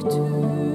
to